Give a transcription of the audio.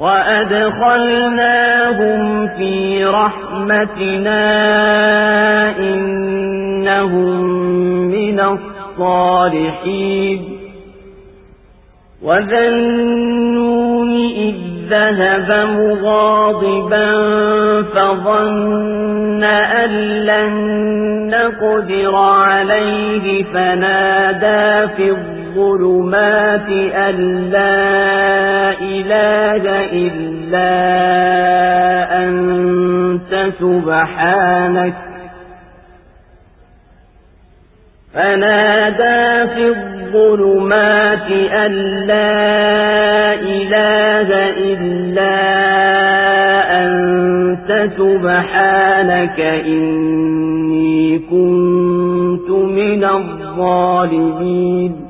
وأدخلناهم في رحمتنا إنهم من الصالحين وذنون إذ ذهب مغاضبا فظن أن لن نقدر عليه فنادى في الظلم الظلمات أن لا إله إلا أنت سبحانك. فنادى في الظلمات أن لا إله إلا أنت سبحانك. إني كنت من الظالمين.